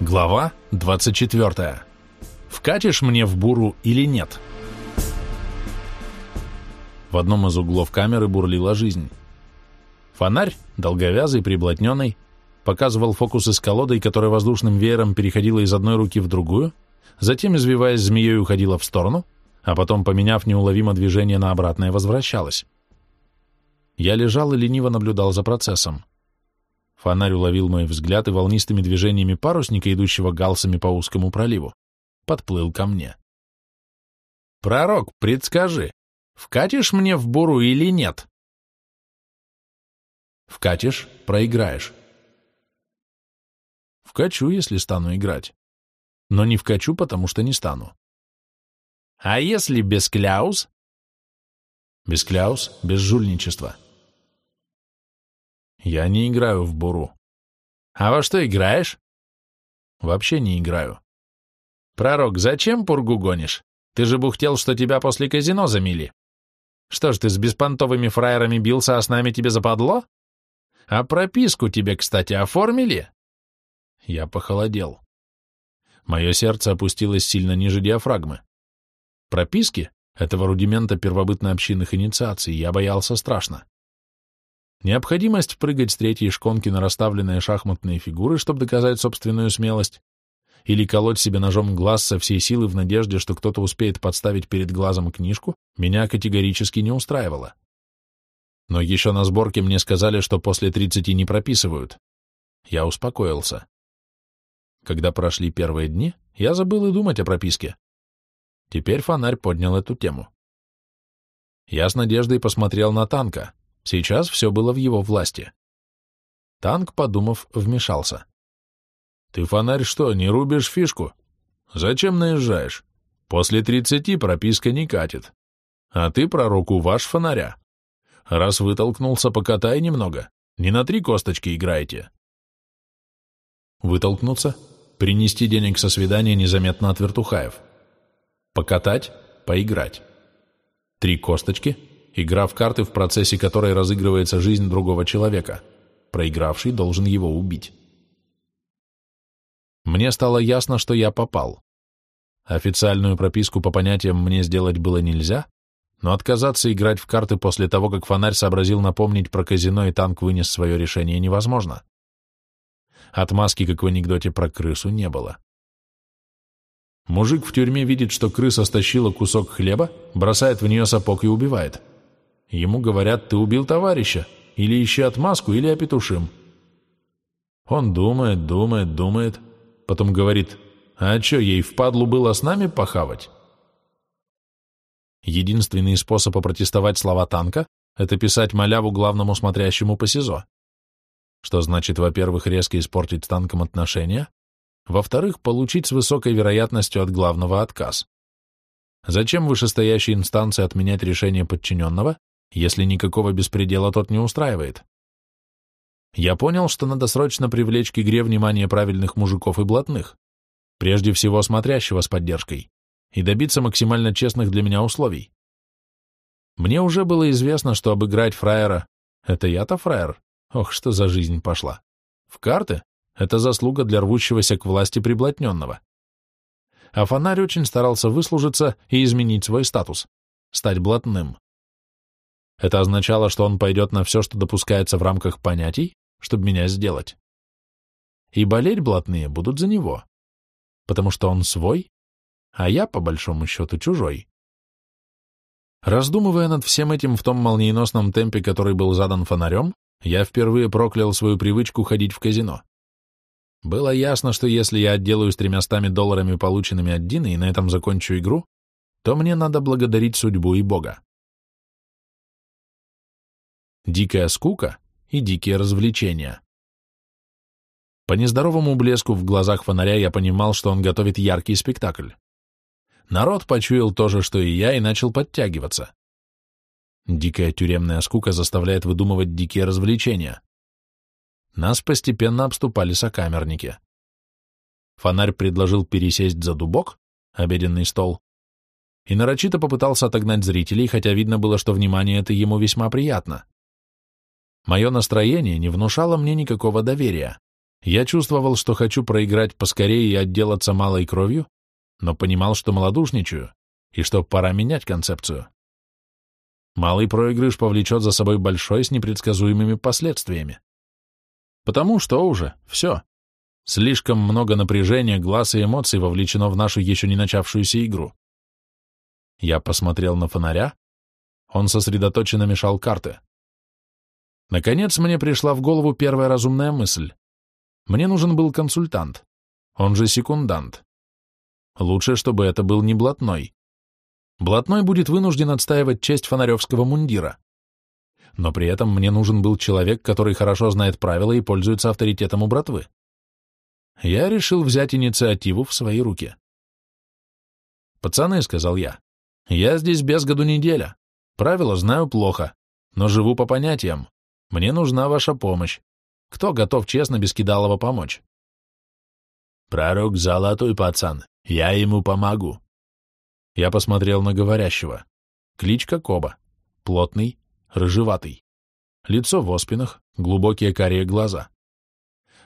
Глава 24. Вкатишь мне в буру или нет? В одном из углов камеры бурлила жизнь. Фонарь, долговязый, приблотненный, показывал фокусы с колодой, которая воздушным веером переходила из одной руки в другую, затем, извиваясь змеей, уходила в сторону, а потом, поменяв неуловимо движение на обратное, возвращалась. Я лежал и лениво наблюдал за процессом. Фонарь уловил мой взгляд и волнистыми движениями парусника, идущего галсами по узкому проливу, подплыл ко мне. «Пророк, предскажи, вкатишь мне в буру или нет?» «Вкатишь — проиграешь». «Вкачу, если стану играть. Но не вкачу, потому что не стану». «А если без кляус?» «Без кляус, без жульничества». Я не играю в буру. А во что играешь? Вообще не играю. Пророк, зачем пургу гонишь? Ты же бухтел, что тебя после казино замили. Что ж, ты с беспонтовыми фраерами бился, а с нами тебе западло? А прописку тебе, кстати, оформили? Я похолодел. Мое сердце опустилось сильно ниже диафрагмы. Прописки, этого рудимента первобытно-общинных инициаций, я боялся страшно. Необходимость прыгать с третьей шконки на расставленные шахматные фигуры, чтобы доказать собственную смелость, или колоть себе ножом глаз со всей силы в надежде, что кто-то успеет подставить перед глазом книжку, меня категорически не устраивало. Но еще на сборке мне сказали, что после тридцати не прописывают. Я успокоился. Когда прошли первые дни, я забыл и думать о прописке. Теперь фонарь поднял эту тему. Я с надеждой посмотрел на танка. Сейчас все было в его власти. Танк, подумав, вмешался. «Ты, фонарь, что, не рубишь фишку? Зачем наезжаешь? После тридцати прописка не катит. А ты, пророку, ваш фонаря. Раз вытолкнулся, покатай немного. Не на три косточки играете». Вытолкнуться, принести денег со свидания незаметно от вертухаев. Покатать, поиграть. Три косточки — игра в карты, в процессе которой разыгрывается жизнь другого человека. Проигравший должен его убить. Мне стало ясно, что я попал. Официальную прописку по понятиям мне сделать было нельзя, но отказаться играть в карты после того, как фонарь сообразил напомнить про казино и танк вынес свое решение, невозможно. Отмазки, как в анекдоте про крысу, не было. Мужик в тюрьме видит, что крыса стащила кусок хлеба, бросает в нее сапог и убивает. Ему говорят, ты убил товарища, или ищи отмазку, или опетушим. Он думает, думает, думает, потом говорит, а что, ей впадлу было с нами похавать? Единственный способ опротестовать слова танка — это писать маляву главному смотрящему по СИЗО. Что значит, во-первых, резко испортить с танком отношения, во-вторых, получить с высокой вероятностью от главного отказ. Зачем вышестоящей инстанции отменять решение подчиненного, если никакого беспредела тот не устраивает. Я понял, что надо срочно привлечь к игре внимание правильных мужиков и блатных, прежде всего смотрящего с поддержкой, и добиться максимально честных для меня условий. Мне уже было известно, что обыграть фраера — это я-то фраер, ох, что за жизнь пошла. В карты — это заслуга для рвущегося к власти приблотненного. А фонарь очень старался выслужиться и изменить свой статус, стать блатным. Это означало, что он пойдет на все, что допускается в рамках понятий, чтобы меня сделать. И болеть блатные будут за него, потому что он свой, а я, по большому счету, чужой. Раздумывая над всем этим в том молниеносном темпе, который был задан фонарем, я впервые проклял свою привычку ходить в казино. Было ясно, что если я отделаюсь тремястами долларами, полученными от Дины, и на этом закончу игру, то мне надо благодарить судьбу и Бога дикая скука и дикие развлечения. По нездоровому блеску в глазах фонаря я понимал, что он готовит яркий спектакль. Народ почуял то же, что и я, и начал подтягиваться. Дикая тюремная скука заставляет выдумывать дикие развлечения. Нас постепенно обступали сокамерники. Фонарь предложил пересесть за дубок, обеденный стол, и нарочито попытался отогнать зрителей, хотя видно было, что внимание это ему весьма приятно. Мое настроение не внушало мне никакого доверия. Я чувствовал, что хочу проиграть поскорее и отделаться малой кровью, но понимал, что малодушничаю, и что пора менять концепцию. Малый проигрыш повлечет за собой большой с непредсказуемыми последствиями. Потому что уже, все. Слишком много напряжения, глаз и эмоций вовлечено в нашу еще не начавшуюся игру. Я посмотрел на фонаря. Он сосредоточенно мешал карты. Наконец мне пришла в голову первая разумная мысль. Мне нужен был консультант, он же секундант. Лучше, чтобы это был не блатной. Блатной будет вынужден отстаивать честь фонаревского мундира. Но при этом мне нужен был человек, который хорошо знает правила и пользуется авторитетом у братвы. Я решил взять инициативу в свои руки. «Пацаны», — сказал я, — «я здесь без году неделя. Правила знаю плохо, но живу по понятиям. Мне нужна ваша помощь. Кто готов честно без кидалова помочь?» «Пророк золотой пацан, я ему помогу». Я посмотрел на говорящего. Кличка Коба. Плотный, рыжеватый. Лицо в оспинах, глубокие карие глаза.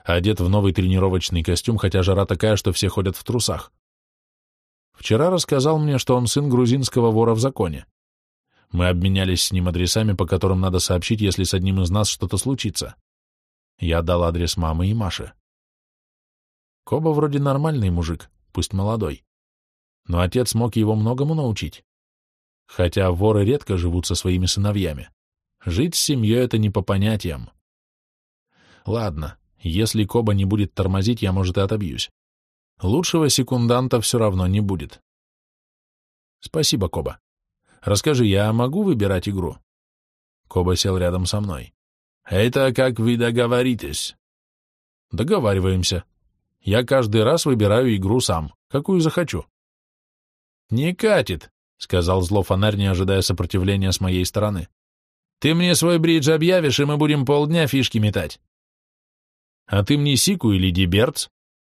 Одет в новый тренировочный костюм, хотя жара такая, что все ходят в трусах. Вчера рассказал мне, что он сын грузинского вора в законе. Мы обменялись с ним адресами, по которым надо сообщить, если с одним из нас что-то случится. Я дал адрес мамы и Маши. Коба вроде нормальный мужик, пусть молодой. Но отец мог его многому научить. Хотя воры редко живут со своими сыновьями. Жить с семьей — это не по понятиям. Ладно, если Коба не будет тормозить, я, может, и отобьюсь. Лучшего секунданта все равно не будет. Спасибо, Коба. Расскажи, я могу выбирать игру? Коба сел рядом со мной. Это как вы договоритесь. Договариваемся. Я каждый раз выбираю игру сам, какую захочу. Не катит, сказал зло фонарь, не ожидая сопротивления с моей стороны. Ты мне свой бридж объявишь, и мы будем полдня фишки метать. А ты мне Сику или Диберц?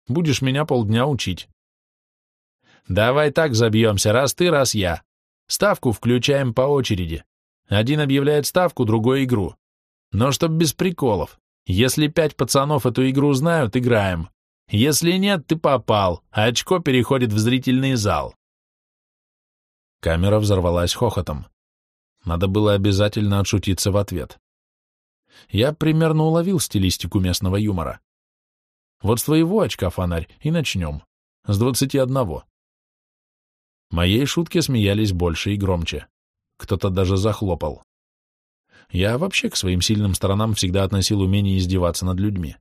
Будешь меня полдня учить. Давай так забьемся, раз ты, раз я. Ставку включаем по очереди. Один объявляет ставку, другой игру. Но чтоб без приколов. Если пять пацанов эту игру знают, играем. Если нет, ты попал, а очко переходит в зрительный зал. Камера взорвалась хохотом. Надо было обязательно отшутиться в ответ. Я примерно уловил стилистику местного юмора. Вот с твоего очка, фонарь, и начнем. С двадцати одного. Моей шутке смеялись больше и громче. Кто-то даже захлопал. Я вообще к своим сильным сторонам всегда относил умение издеваться над людьми.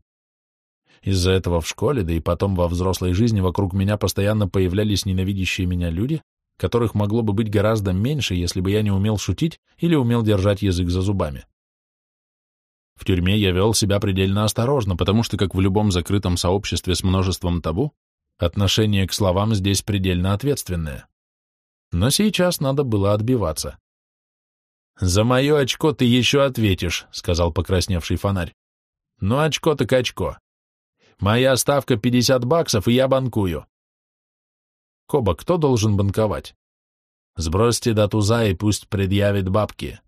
Из-за этого в школе, да и потом во взрослой жизни вокруг меня постоянно появлялись ненавидящие меня люди, которых могло бы быть гораздо меньше, если бы я не умел шутить или умел держать язык за зубами. В тюрьме я вел себя предельно осторожно, потому что, как в любом закрытом сообществе с множеством табу, отношение к словам здесь предельно ответственное. Но сейчас надо было отбиваться. «За мое очко ты еще ответишь», — сказал покрасневший фонарь. «Ну, очко так очко. Моя ставка 50 баксов, и я банкую. Коба, кто должен банковать? Сбросьте до туза и пусть предъявит бабки.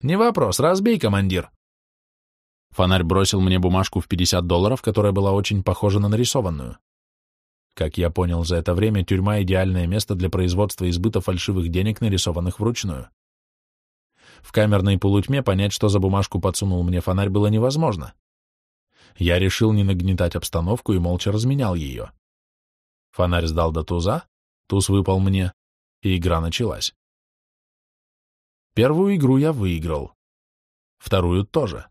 Не вопрос, разбей, командир. Фонарь бросил мне бумажку в 50 долларов, которая была очень похожа на нарисованную. Как я понял за это время, тюрьма — идеальное место для производства и фальшивых денег, нарисованных вручную. В камерной полутьме понять, что за бумажку подсунул мне фонарь, было невозможно. Я решил не нагнетать обстановку и молча разменял ее. Фонарь сдал до туза, туз выпал мне, и игра началась. Первую игру я выиграл. Вторую тоже.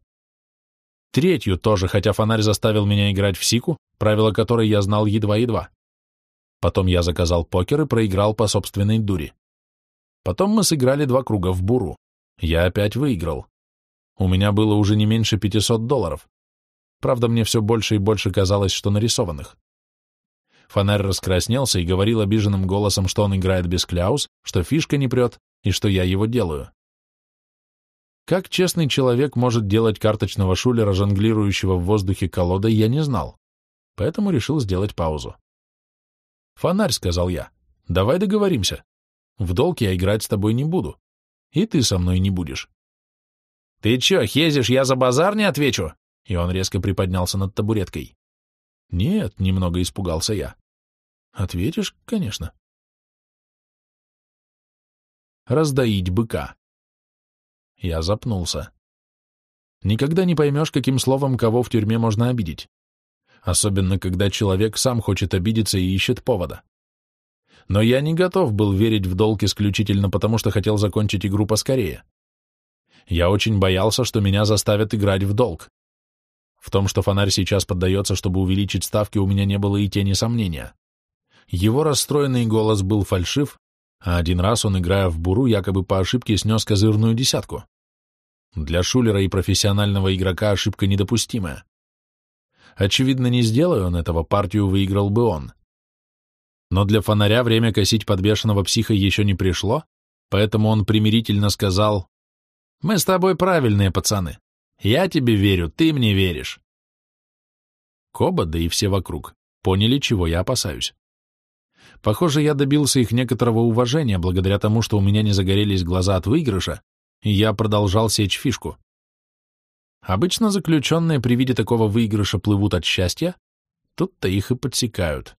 Третью тоже, хотя фонарь заставил меня играть в сику, правила которой я знал едва-едва. Потом я заказал покер и проиграл по собственной дури. Потом мы сыграли два круга в буру. Я опять выиграл. У меня было уже не меньше 500 долларов. Правда, мне все больше и больше казалось, что нарисованных. Фонарь раскраснелся и говорил обиженным голосом, что он играет без кляус, что фишка не прет и что я его делаю. Как честный человек может делать карточного шулера, жонглирующего в воздухе колодой, я не знал, поэтому решил сделать паузу. «Фонарь», — сказал я, — «давай договоримся. В долг я играть с тобой не буду, и ты со мной не будешь». «Ты чё, хезишь, я за базар не отвечу?» и он резко приподнялся над табуреткой. Нет, немного испугался я. Ответишь, конечно. Раздоить быка. Я запнулся. Никогда не поймешь, каким словом кого в тюрьме можно обидеть. Особенно, когда человек сам хочет обидеться и ищет повода. Но я не готов был верить в долг исключительно потому, что хотел закончить игру поскорее. Я очень боялся, что меня заставят играть в долг. В том, что фонарь сейчас поддается, чтобы увеличить ставки, у меня не было и тени сомнения. Его расстроенный голос был фальшив, а один раз он, играя в буру, якобы по ошибке снес козырную десятку. Для шулера и профессионального игрока ошибка недопустимая. Очевидно, не сделая он этого, партию выиграл бы он. Но для фонаря время косить подбешенного психа еще не пришло, поэтому он примирительно сказал, «Мы с тобой правильные пацаны. Я тебе верю, ты мне веришь». Коба, да и все вокруг, поняли, чего я опасаюсь. Похоже, я добился их некоторого уважения благодаря тому, что у меня не загорелись глаза от выигрыша, и я продолжал сечь фишку. Обычно заключенные при виде такого выигрыша плывут от счастья, тут-то их и подсекают.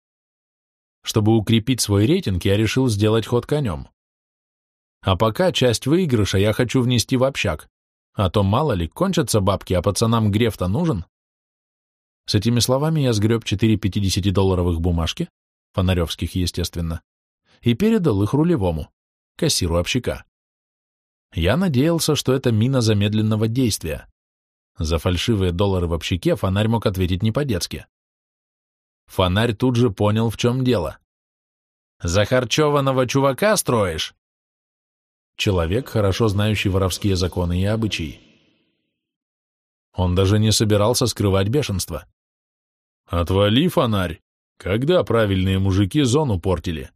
Чтобы укрепить свой рейтинг, я решил сделать ход конем. А пока часть выигрыша я хочу внести в общак, а то мало ли, кончатся бабки, а пацанам греф-то нужен. С этими словами я сгреб четыре 50-долларовых бумажки, фонаревских, естественно, и передал их рулевому, кассиру общака. Я надеялся, что это мина замедленного действия. За фальшивые доллары в общаке фонарь мог ответить не по-детски. Фонарь тут же понял, в чем дело. «Захарчеванного чувака строишь?» Человек, хорошо знающий воровские законы и обычаи. Он даже не собирался скрывать бешенство. «Отвали, фонарь! Когда правильные мужики зону портили?»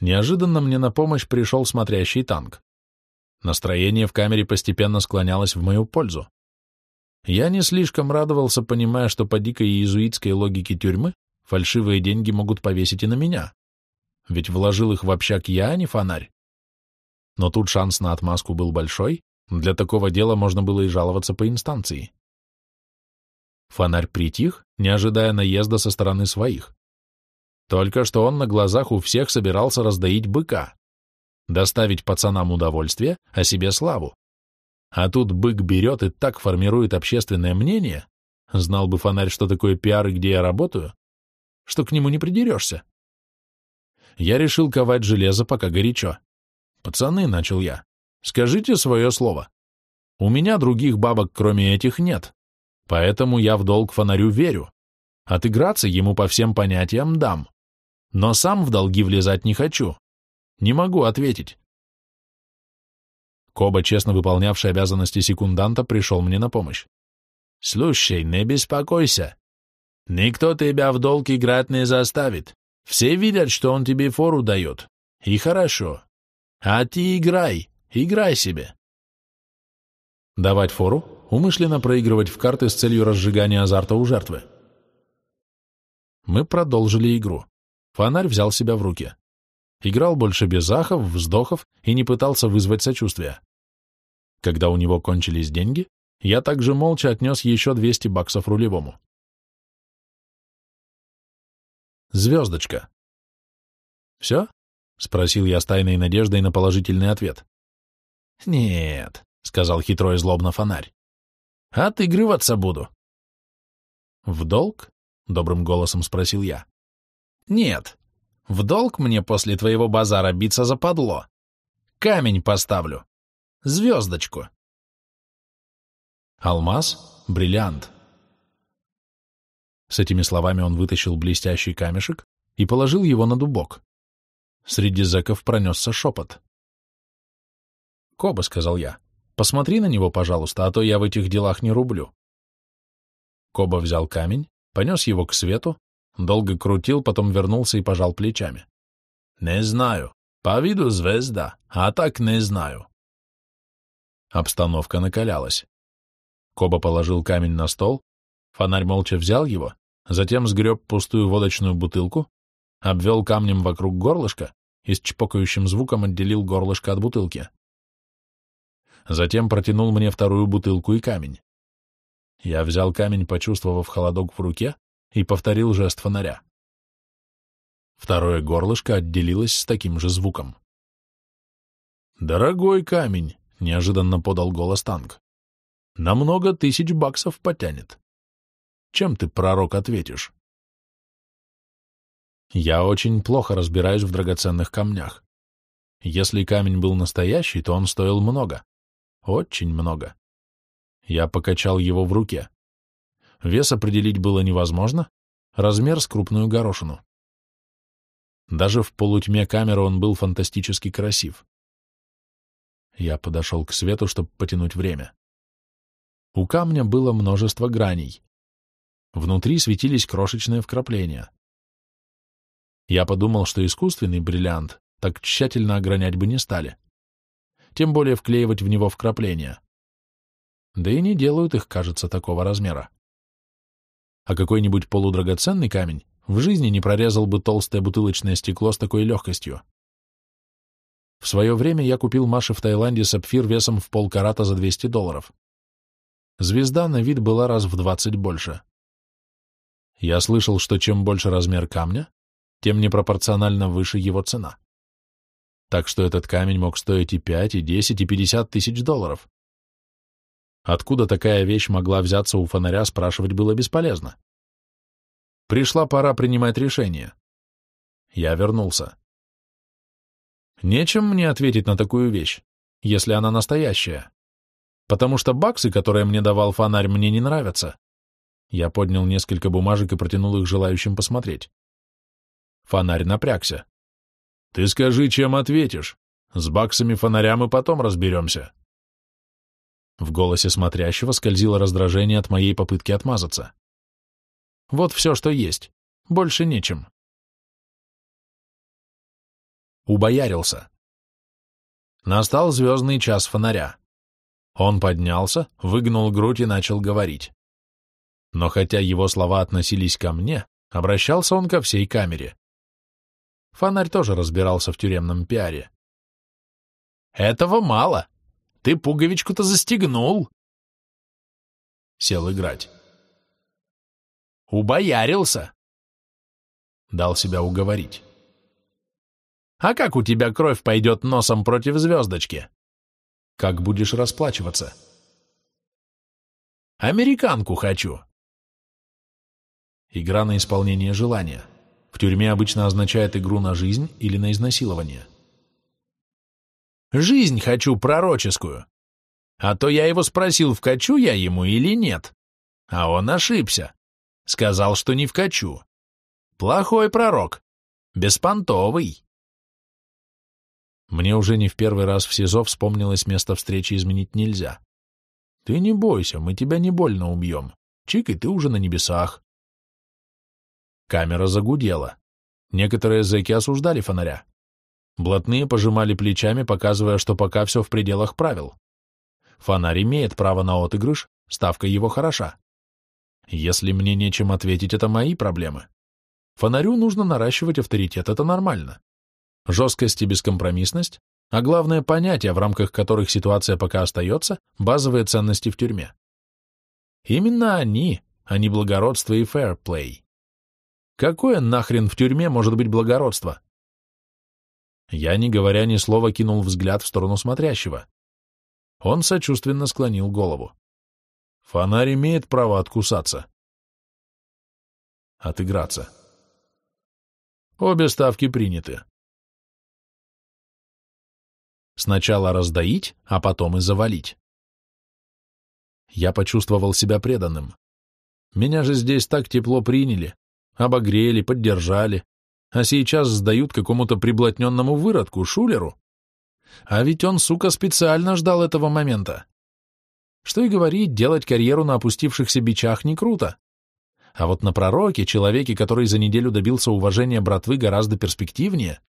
Неожиданно мне на помощь пришел смотрящий танк. Настроение в камере постепенно склонялось в мою пользу. Я не слишком радовался, понимая, что по дикой иезуитской логике тюрьмы фальшивые деньги могут повесить и на меня. Ведь вложил их в общак я, а не фонарь. Но тут шанс на отмазку был большой, для такого дела можно было и жаловаться по инстанции. Фонарь притих, не ожидая наезда со стороны своих. Только что он на глазах у всех собирался раздоить быка доставить пацанам удовольствие, а себе славу. А тут бык берет и так формирует общественное мнение, знал бы фонарь, что такое пиар и где я работаю, что к нему не придерешься. Я решил ковать железо, пока горячо. Пацаны, начал я, скажите свое слово. У меня других бабок, кроме этих, нет, поэтому я в долг фонарю верю. Отыграться ему по всем понятиям дам, но сам в долги влезать не хочу. Не могу ответить. Коба, честно выполнявший обязанности секунданта, пришел мне на помощь. «Слушай, не беспокойся. Никто тебя в долг играть не заставит. Все видят, что он тебе фору дает. И хорошо. А ты играй, играй себе». Давать фору — умышленно проигрывать в карты с целью разжигания азарта у жертвы. Мы продолжили игру. Фонарь взял себя в руки играл больше без ахов, вздохов и не пытался вызвать сочувствия. Когда у него кончились деньги, я также молча отнес еще 200 баксов рулевому. Звездочка. «Все?» — спросил я с тайной надеждой на положительный ответ. «Нет», — сказал хитрой злобно фонарь. «Отыгрываться буду». «В долг?» — добрым голосом спросил я. «Нет», в долг мне после твоего базара биться западло. Камень поставлю. Звездочку. Алмаз, бриллиант. С этими словами он вытащил блестящий камешек и положил его на дубок. Среди зэков пронесся шепот. «Коба», — сказал я, — «посмотри на него, пожалуйста, а то я в этих делах не рублю». Коба взял камень, понес его к свету, Долго крутил, потом вернулся и пожал плечами. «Не знаю. По виду звезда, а так не знаю». Обстановка накалялась. Коба положил камень на стол, фонарь молча взял его, затем сгреб пустую водочную бутылку, обвел камнем вокруг горлышка и с чпокающим звуком отделил горлышко от бутылки. Затем протянул мне вторую бутылку и камень. Я взял камень, почувствовав холодок в руке, и повторил жест фонаря. Второе горлышко отделилось с таким же звуком. «Дорогой камень», — неожиданно подал голос танк. «На много тысяч баксов потянет. Чем ты, пророк, ответишь?» Я очень плохо разбираюсь в драгоценных камнях. Если камень был настоящий, то он стоил много. Очень много. Я покачал его в руке. Вес определить было невозможно, размер с крупную горошину. Даже в полутьме камеры он был фантастически красив. Я подошел к свету, чтобы потянуть время. У камня было множество граней. Внутри светились крошечные вкрапления. Я подумал, что искусственный бриллиант так тщательно огранять бы не стали. Тем более вклеивать в него вкрапления. Да и не делают их, кажется, такого размера. А какой-нибудь полудрагоценный камень в жизни не прорезал бы толстое бутылочное стекло с такой легкостью. В свое время я купил Маше в Таиланде сапфир весом в полкарата за 200 долларов. Звезда на вид была раз в 20 больше. Я слышал, что чем больше размер камня, тем непропорционально выше его цена. Так что этот камень мог стоить и 5, и 10, и 50 тысяч долларов. Откуда такая вещь могла взяться у фонаря, спрашивать было бесполезно. Пришла пора принимать решение. Я вернулся. Нечем мне ответить на такую вещь, если она настоящая. Потому что баксы, которые мне давал фонарь, мне не нравятся. Я поднял несколько бумажек и протянул их желающим посмотреть. Фонарь напрягся. «Ты скажи, чем ответишь. С баксами фонаря мы потом разберемся». В голосе смотрящего скользило раздражение от моей попытки отмазаться. «Вот все, что есть. Больше нечем». Убоярился. Настал звездный час фонаря. Он поднялся, выгнул грудь и начал говорить. Но хотя его слова относились ко мне, обращался он ко всей камере. Фонарь тоже разбирался в тюремном пиаре. «Этого мало. Ты пуговичку-то застегнул!» Сел играть. «Убоярился!» Дал себя уговорить. «А как у тебя кровь пойдет носом против звездочки?» «Как будешь расплачиваться?» «Американку хочу!» Игра на исполнение желания. В тюрьме обычно означает игру на жизнь или на изнасилование. «Жизнь хочу пророческую. А то я его спросил, вкачу я ему или нет. А он ошибся. Сказал, что не вкачу. Плохой пророк. Беспонтовый». Мне уже не в первый раз в СИЗО вспомнилось место встречи изменить нельзя. Ты не бойся, мы тебя не больно убьем. Чик, и ты уже на небесах. Камера загудела. Некоторые зэки осуждали фонаря. Блатные пожимали плечами, показывая, что пока все в пределах правил. Фонарь имеет право на отыгрыш, ставка его хороша. Если мне нечем ответить, это мои проблемы. Фонарю нужно наращивать авторитет, это нормально. Жесткость и бескомпромиссность, а главное понятие, в рамках которых ситуация пока остается, базовые ценности в тюрьме. Именно они, а не благородство и фэрплей. Какое нахрен в тюрьме может быть благородство? Я, не говоря ни слова, кинул взгляд в сторону смотрящего. Он сочувственно склонил голову. Фонарь имеет право откусаться. Отыграться. Обе ставки приняты. Сначала раздоить, а потом и завалить. Я почувствовал себя преданным. Меня же здесь так тепло приняли, Обогрели, поддержали. А сейчас сдают какому-то приблотненному выродку, шулеру. А ведь он, сука, специально ждал этого момента. Что и говорить, делать карьеру на опустившихся бичах не круто. А вот на пророке, человеке, который за неделю добился уважения братвы, гораздо перспективнее.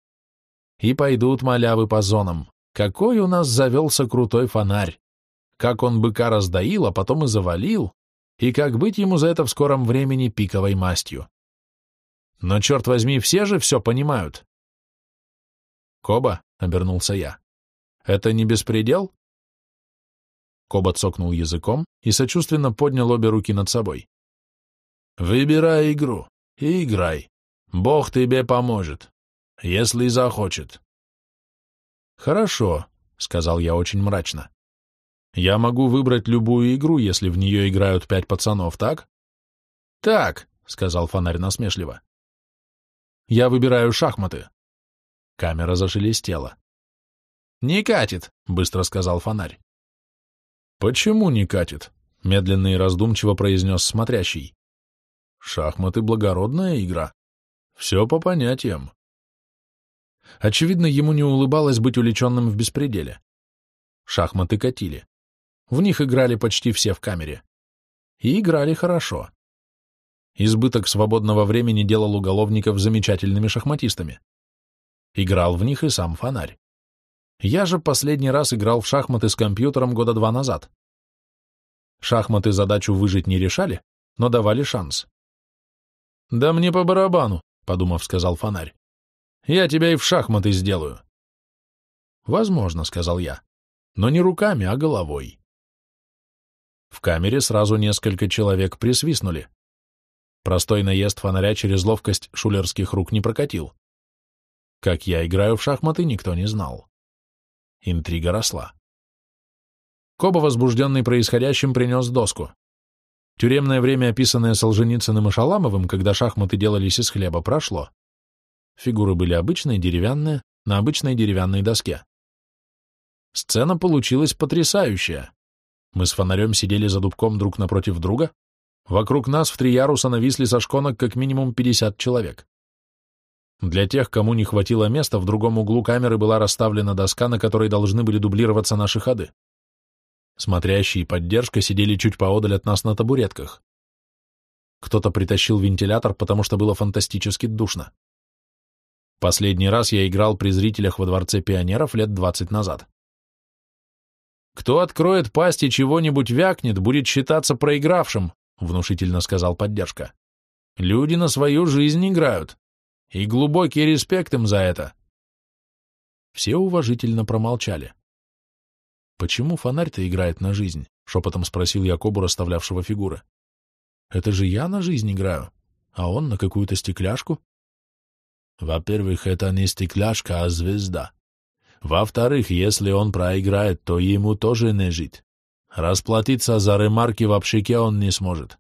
И пойдут малявы по зонам. Какой у нас завелся крутой фонарь. Как он быка раздоил, а потом и завалил. И как быть ему за это в скором времени пиковой мастью. Но, черт возьми, все же все понимают. «Коба», — обернулся я, — «это не беспредел?» Коба цокнул языком и сочувственно поднял обе руки над собой. «Выбирай игру и играй. Бог тебе поможет, если захочет». «Хорошо», — сказал я очень мрачно. «Я могу выбрать любую игру, если в нее играют пять пацанов, так?» «Так», — сказал фонарь насмешливо. «Я выбираю шахматы». Камера зашелестела. «Не катит», — быстро сказал фонарь. «Почему не катит?» — медленно и раздумчиво произнес смотрящий. «Шахматы — благородная игра. Все по понятиям». Очевидно, ему не улыбалось быть увлеченным в беспределе. Шахматы катили. В них играли почти все в камере. И играли хорошо. Избыток свободного времени делал уголовников замечательными шахматистами. Играл в них и сам фонарь. Я же последний раз играл в шахматы с компьютером года два назад. Шахматы задачу выжить не решали, но давали шанс. «Да мне по барабану», — подумав, сказал фонарь. «Я тебя и в шахматы сделаю». «Возможно», — сказал я, — «но не руками, а головой». В камере сразу несколько человек присвистнули. Простой наезд фонаря через ловкость шулерских рук не прокатил. Как я играю в шахматы, никто не знал. Интрига росла. Коба, возбужденный происходящим, принес доску. Тюремное время, описанное Солженицыным и Шаламовым, когда шахматы делались из хлеба, прошло. Фигуры были обычные, деревянные, на обычной деревянной доске. Сцена получилась потрясающая. Мы с фонарем сидели за дубком друг напротив друга. Вокруг нас в три яруса нависли со шконок как минимум 50 человек. Для тех, кому не хватило места, в другом углу камеры была расставлена доска, на которой должны были дублироваться наши ходы. Смотрящие и поддержка сидели чуть поодаль от нас на табуретках. Кто-то притащил вентилятор, потому что было фантастически душно. Последний раз я играл при зрителях во Дворце пионеров лет двадцать назад. «Кто откроет пасть и чего-нибудь вякнет, будет считаться проигравшим», — внушительно сказал поддержка. «Люди на свою жизнь играют. И глубокий респект им за это. Все уважительно промолчали. «Почему фонарь-то играет на жизнь?» — шепотом спросил Якобу, расставлявшего фигуры. «Это же я на жизнь играю, а он на какую-то стекляшку?» «Во-первых, это не стекляшка, а звезда. Во-вторых, если он проиграет, то ему тоже не жить. Расплатиться за ремарки в общаке он не сможет».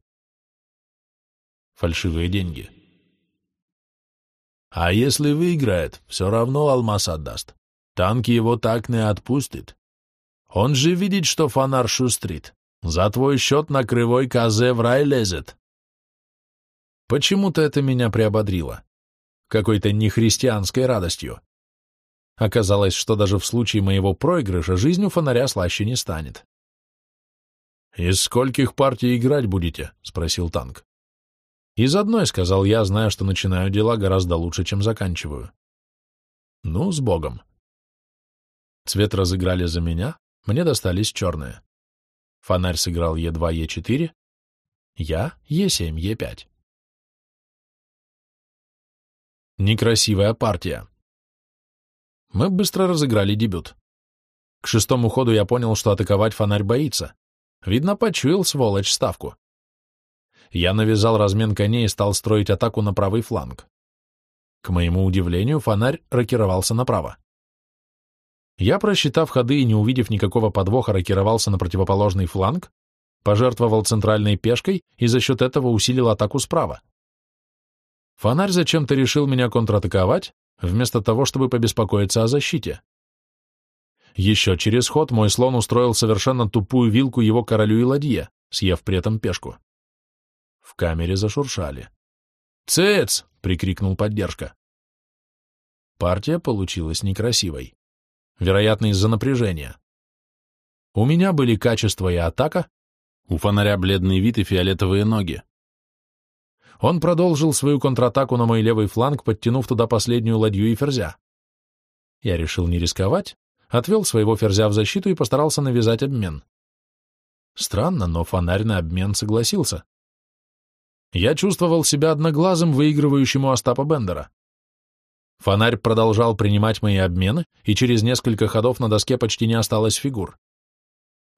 «Фальшивые деньги», а если выиграет, все равно алмаз отдаст. Танки его так не отпустит. Он же видит, что фонарь шустрит. За твой счет на кривой козе в рай лезет. Почему-то это меня приободрило. Какой-то нехристианской радостью. Оказалось, что даже в случае моего проигрыша жизнь у фонаря слаще не станет. «Из скольких партий играть будете?» — спросил танк. Из одной, сказал я, зная, что начинаю дела гораздо лучше, чем заканчиваю. Ну, с Богом. Цвет разыграли за меня, мне достались черные. Фонарь сыграл Е2, Е4, я Е7, Е5. Некрасивая партия. Мы быстро разыграли дебют. К шестому ходу я понял, что атаковать фонарь боится. Видно, почуял, сволочь, ставку я навязал размен коней и стал строить атаку на правый фланг. К моему удивлению, фонарь рокировался направо. Я, просчитав ходы и не увидев никакого подвоха, рокировался на противоположный фланг, пожертвовал центральной пешкой и за счет этого усилил атаку справа. Фонарь зачем-то решил меня контратаковать, вместо того, чтобы побеспокоиться о защите. Еще через ход мой слон устроил совершенно тупую вилку его королю и ладье, съев при этом пешку. В камере зашуршали. «Цец!» — прикрикнул поддержка. Партия получилась некрасивой. Вероятно, из-за напряжения. У меня были качество и атака, у фонаря бледный вид и фиолетовые ноги. Он продолжил свою контратаку на мой левый фланг, подтянув туда последнюю ладью и ферзя. Я решил не рисковать, отвел своего ферзя в защиту и постарался навязать обмен. Странно, но фонарь на обмен согласился. Я чувствовал себя одноглазым, выигрывающим у Остапа Бендера. Фонарь продолжал принимать мои обмены, и через несколько ходов на доске почти не осталось фигур.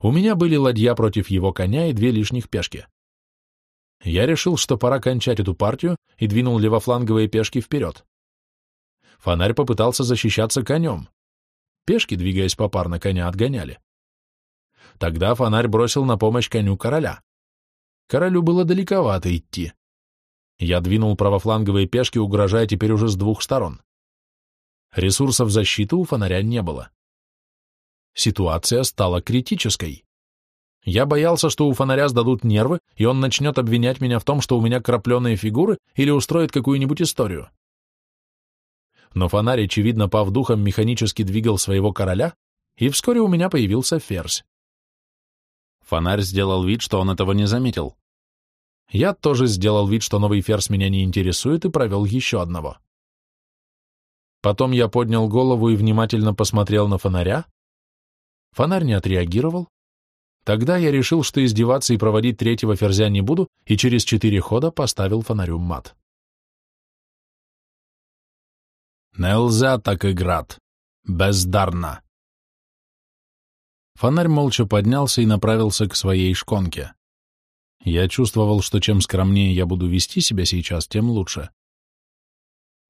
У меня были ладья против его коня и две лишних пешки. Я решил, что пора кончать эту партию, и двинул левофланговые пешки вперед. Фонарь попытался защищаться конем. Пешки, двигаясь попарно, коня отгоняли. Тогда фонарь бросил на помощь коню короля. Королю было далековато идти. Я двинул правофланговые пешки, угрожая теперь уже с двух сторон. Ресурсов защиты у фонаря не было. Ситуация стала критической. Я боялся, что у фонаря сдадут нервы, и он начнет обвинять меня в том, что у меня крапленые фигуры или устроит какую-нибудь историю. Но фонарь, очевидно, пав духом, механически двигал своего короля, и вскоре у меня появился ферзь. Фонарь сделал вид, что он этого не заметил. Я тоже сделал вид, что новый ферзь меня не интересует, и провел еще одного. Потом я поднял голову и внимательно посмотрел на фонаря. Фонарь не отреагировал, Тогда я решил, что издеваться и проводить третьего ферзя не буду, и через четыре хода поставил фонарю мат. «Нельзя так играть. Бездарно!» Фонарь молча поднялся и направился к своей шконке. Я чувствовал, что чем скромнее я буду вести себя сейчас, тем лучше.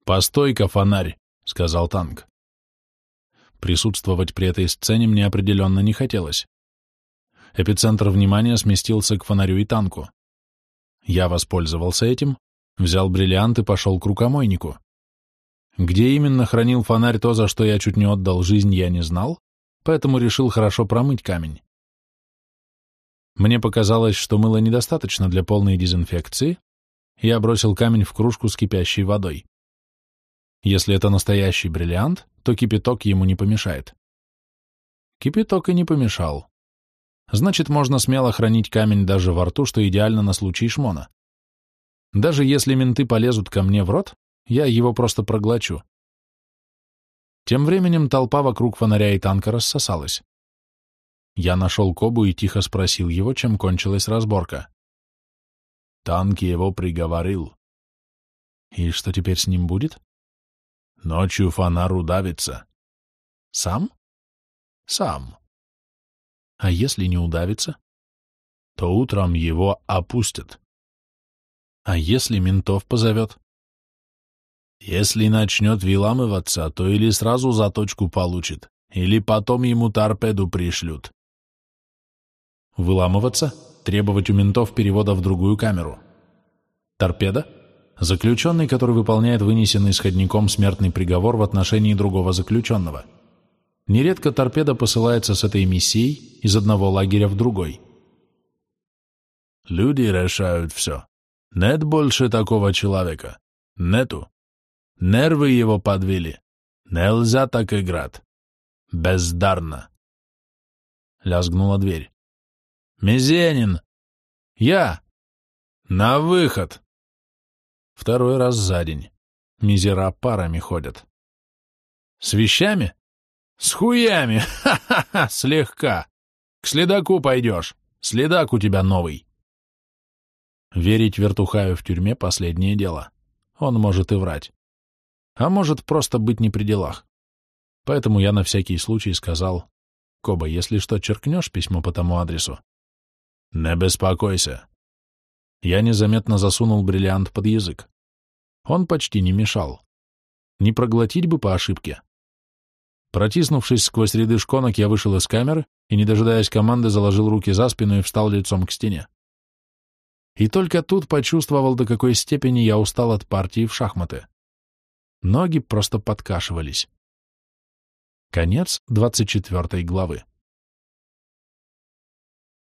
«Постой-ка, фонарь!» — сказал танк. Присутствовать при этой сцене мне определенно не хотелось. Эпицентр внимания сместился к фонарю и танку. Я воспользовался этим, взял бриллиант и пошел к рукомойнику. Где именно хранил фонарь то, за что я чуть не отдал жизнь, я не знал, поэтому решил хорошо промыть камень. Мне показалось, что мыла недостаточно для полной дезинфекции, я бросил камень в кружку с кипящей водой. Если это настоящий бриллиант, то кипяток ему не помешает. Кипяток и не помешал. Значит, можно смело хранить камень даже во рту, что идеально на случай шмона. Даже если менты полезут ко мне в рот, я его просто проглочу. Тем временем толпа вокруг фонаря и танка рассосалась. Я нашел Кобу и тихо спросил его, чем кончилась разборка. Танк его приговорил. И что теперь с ним будет? Ночью фонарь удавится. Сам? Сам. А если не удавится? То утром его опустят. А если ментов позовет? Если начнет выламываться, то или сразу заточку получит, или потом ему торпеду пришлют. Выламываться? Требовать у ментов перевода в другую камеру. Торпеда? Заключенный, который выполняет вынесенный исходником смертный приговор в отношении другого заключенного. Нередко торпеда посылается с этой миссией из одного лагеря в другой. Люди решают все. Нет больше такого человека. Нету. Нервы его подвели. Нельзя так играть. Бездарно. Лязгнула дверь. Мизенин! Я! На выход! Второй раз за день. Мизера парами ходят. С вещами? С хуями! Ха-ха-ха! Слегка! К следаку пойдешь! Следак у тебя новый!» Верить вертухаю в тюрьме — последнее дело. Он может и врать. А может просто быть не при делах. Поэтому я на всякий случай сказал, «Коба, если что, черкнешь письмо по тому адресу?» «Не беспокойся». Я незаметно засунул бриллиант под язык. Он почти не мешал. Не проглотить бы по ошибке. Протиснувшись сквозь ряды шконок, я вышел из камеры и, не дожидаясь команды, заложил руки за спину и встал лицом к стене. И только тут почувствовал, до какой степени я устал от партии в шахматы. Ноги просто подкашивались. Конец двадцать четвертой главы.